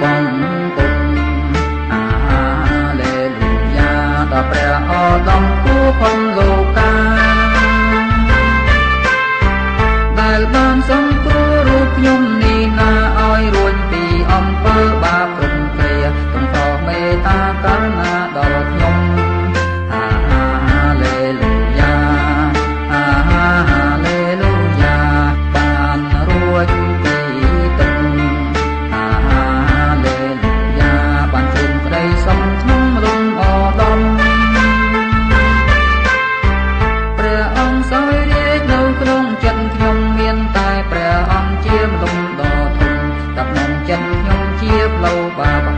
បំពុំអាលេលូយ៉ាដល់ព្រះអដំគូផងលោក ជាផ្លូ